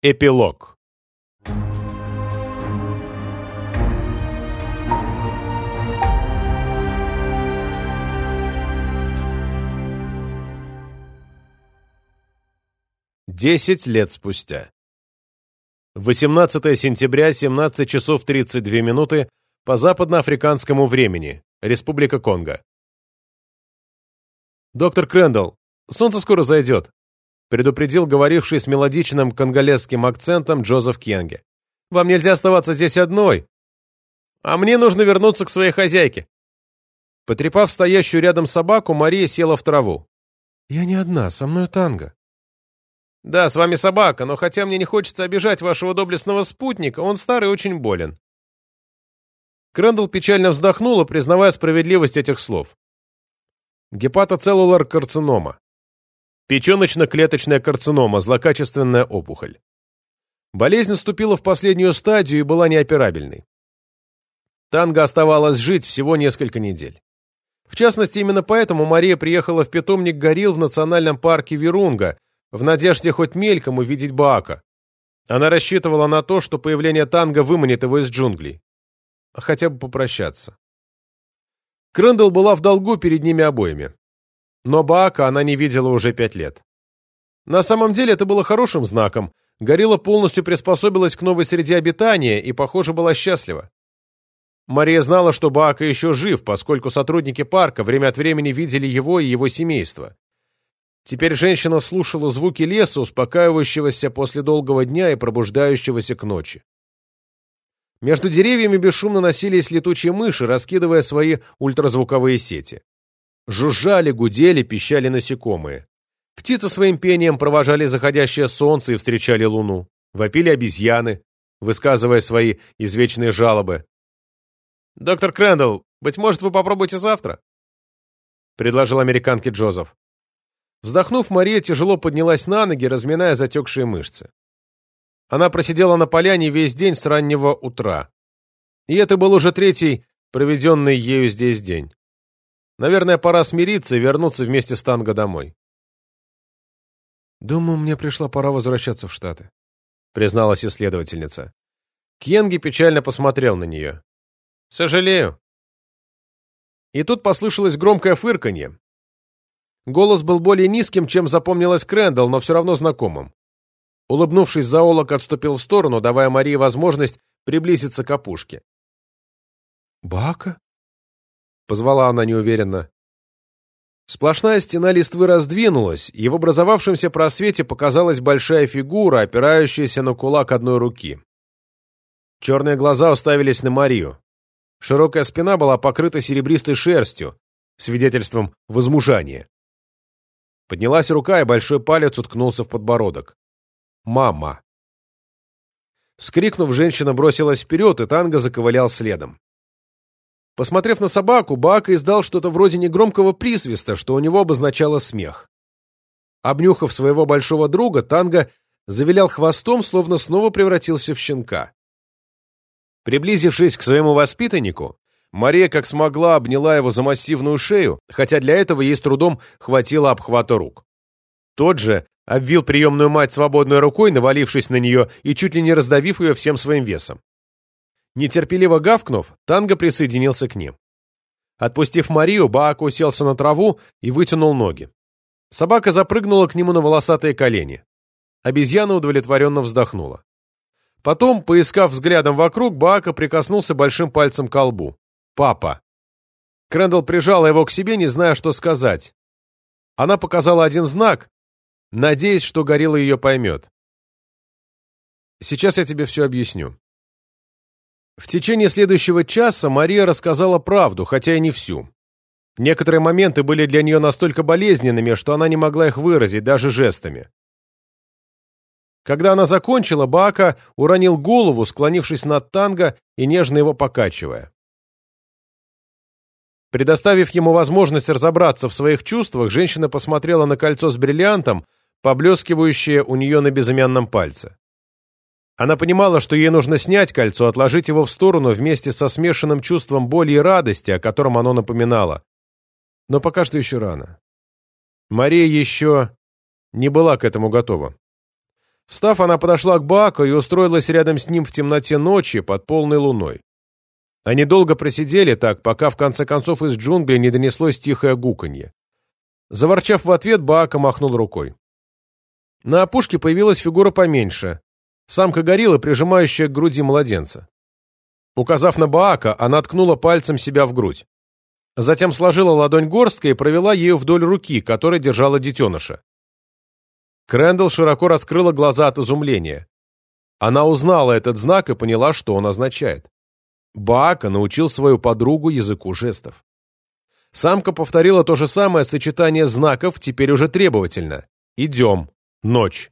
Эпилог Десять лет спустя. 18 сентября, 17 часов 32 минуты по западноафриканскому времени. Республика Конго. «Доктор Крэндалл, солнце скоро зайдет», предупредил говоривший с мелодичным конголезским акцентом Джозеф Кенге. «Вам нельзя оставаться здесь одной, а мне нужно вернуться к своей хозяйке». Потрепав стоящую рядом собаку, Мария села в траву. «Я не одна, со мной танго». «Да, с вами собака, но хотя мне не хочется обижать вашего доблестного спутника, он старый и очень болен». Крэндалл печально вздохнула, признавая справедливость этих слов. Гепатоцеллулар карцинома. Печеночно-клеточная карцинома, злокачественная опухоль. Болезнь вступила в последнюю стадию и была неоперабельной. Танго оставалось жить всего несколько недель. В частности, именно поэтому Мария приехала в питомник горилл в национальном парке Вирунга, в надежде хоть мельком увидеть Баака. Она рассчитывала на то, что появление танго выманит его из джунглей. Хотя бы попрощаться. Крендел была в долгу перед ними обоими. Но Баака она не видела уже пять лет. На самом деле это было хорошим знаком. Горилла полностью приспособилась к новой среде обитания и, похоже, была счастлива. Мария знала, что Баака еще жив, поскольку сотрудники парка время от времени видели его и его семейство. Теперь женщина слушала звуки леса, успокаивающегося после долгого дня и пробуждающегося к ночи. Между деревьями бесшумно носились летучие мыши, раскидывая свои ультразвуковые сети. Жужжали, гудели, пищали насекомые. Птицы своим пением провожали заходящее солнце и встречали луну. Вопили обезьяны, высказывая свои извечные жалобы. «Доктор Крэндалл, быть может, вы попробуете завтра?» — предложил американке Джозеф. Вздохнув, Мария тяжело поднялась на ноги, разминая затекшие мышцы. Она просидела на поляне весь день с раннего утра. И это был уже третий, проведенный ею здесь день. Наверное, пора смириться и вернуться вместе с Танго домой. «Думаю, мне пришла пора возвращаться в Штаты», — призналась исследовательница. Кьенги печально посмотрел на нее. «Сожалею». И тут послышалось громкое фырканье. Голос был более низким, чем запомнилось Крэндалл, но все равно знакомым. Улыбнувшись, зоолог отступил в сторону, давая Марии возможность приблизиться к опушке. «Бака?» Позвала она неуверенно. Сплошная стена листвы раздвинулась, и в образовавшемся просвете показалась большая фигура, опирающаяся на кулак одной руки. Черные глаза уставились на Марию. Широкая спина была покрыта серебристой шерстью, свидетельством возмужания. Поднялась рука, и большой палец уткнулся в подбородок. «Мама!» Вскрикнув, женщина бросилась вперед, и танго заковылял следом. Посмотрев на собаку, Баака издал что-то вроде негромкого присвиста, что у него обозначало смех. Обнюхав своего большого друга, Танго завилял хвостом, словно снова превратился в щенка. Приблизившись к своему воспитаннику, Мария как смогла обняла его за массивную шею, хотя для этого ей с трудом хватило обхвата рук. Тот же обвил приемную мать свободной рукой, навалившись на нее и чуть ли не раздавив ее всем своим весом. Нетерпеливо гавкнув, Танго присоединился к ним. Отпустив Марию, Баак уселся на траву и вытянул ноги. Собака запрыгнула к нему на волосатые колени. Обезьяна удовлетворенно вздохнула. Потом, поискав взглядом вокруг, Баака прикоснулся большим пальцем к колбу. «Папа!» Крэндалл прижала его к себе, не зная, что сказать. Она показала один знак, надеясь, что горилла ее поймет. «Сейчас я тебе все объясню. В течение следующего часа Мария рассказала правду, хотя и не всю. Некоторые моменты были для нее настолько болезненными, что она не могла их выразить даже жестами. Когда она закончила, Бака уронил голову, склонившись над танго и нежно его покачивая. Предоставив ему возможность разобраться в своих чувствах, женщина посмотрела на кольцо с бриллиантом, поблескивающее у нее на безымянном пальце. Она понимала, что ей нужно снять кольцо, отложить его в сторону вместе со смешанным чувством боли и радости, о котором оно напоминало. Но пока что еще рано. Мария еще не была к этому готова. Встав, она подошла к Баако и устроилась рядом с ним в темноте ночи под полной луной. Они долго просидели так, пока в конце концов из джунглей не донеслось тихое гуканье. Заворчав в ответ, Баака махнул рукой. На опушке появилась фигура поменьше. Самка гориллы, прижимающая к груди младенца. Указав на Баака, она ткнула пальцем себя в грудь. Затем сложила ладонь горсткой и провела ею вдоль руки, которой держала детеныша. Крэндалл широко раскрыла глаза от изумления. Она узнала этот знак и поняла, что он означает. Баака научил свою подругу языку жестов. Самка повторила то же самое сочетание знаков, теперь уже требовательно. «Идем. Ночь».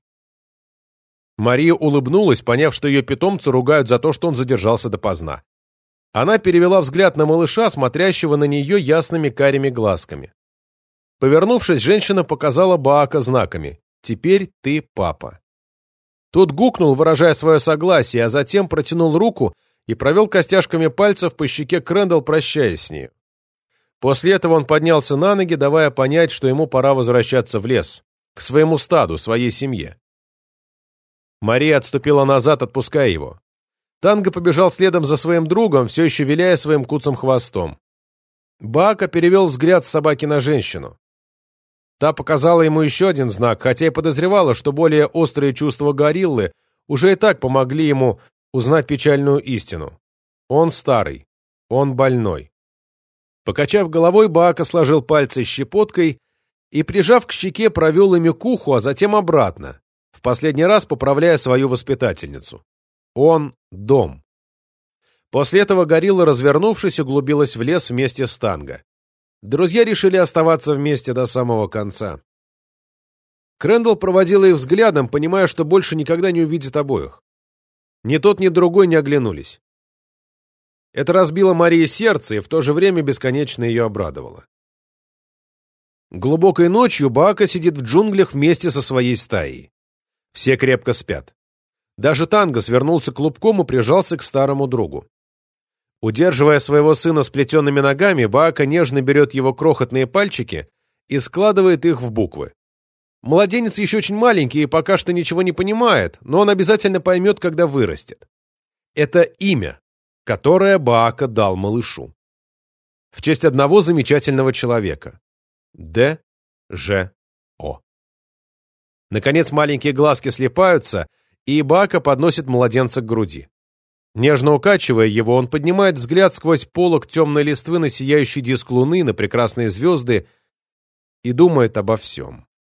Мария улыбнулась, поняв, что ее питомцы ругают за то, что он задержался допоздна. Она перевела взгляд на малыша, смотрящего на нее ясными карими глазками. Повернувшись, женщина показала Баака знаками. «Теперь ты папа». Тот гукнул, выражая свое согласие, а затем протянул руку и провел костяшками пальцев по щеке Крэндалл, прощаясь с ней. После этого он поднялся на ноги, давая понять, что ему пора возвращаться в лес, к своему стаду, своей семье. Мария отступила назад, отпуская его. Танго побежал следом за своим другом, все еще виляя своим куцым хвостом. Бака перевел взгляд с собаки на женщину. Та показала ему еще один знак, хотя и подозревала, что более острые чувства гориллы уже и так помогли ему узнать печальную истину. Он старый, он больной. Покачав головой, Баака сложил пальцы щепоткой и, прижав к щеке, провел ими к уху, а затем обратно, в последний раз поправляя свою воспитательницу. Он — дом. После этого горилла, развернувшись, углубилась в лес вместе с Танго. Друзья решили оставаться вместе до самого конца. Крэндалл проводила их взглядом, понимая, что больше никогда не увидит обоих. Ни тот, ни другой не оглянулись. Это разбило Марии сердце и в то же время бесконечно ее обрадовало. Глубокой ночью Баака сидит в джунглях вместе со своей стаей. Все крепко спят. Даже Танго свернулся клубком и прижался к старому другу. Удерживая своего сына сплетенными ногами, Баака нежно берет его крохотные пальчики и складывает их в буквы. Младенец еще очень маленький и пока что ничего не понимает, но он обязательно поймет, когда вырастет. Это имя, которое Баака дал малышу. В честь одного замечательного человека. Д. Ж. Наконец маленькие глазки слепаются, и Баака подносит младенца к груди. Нежно укачивая его, он поднимает взгляд сквозь полог темной листвы на сияющий диск луны, на прекрасные звезды и думает обо всем.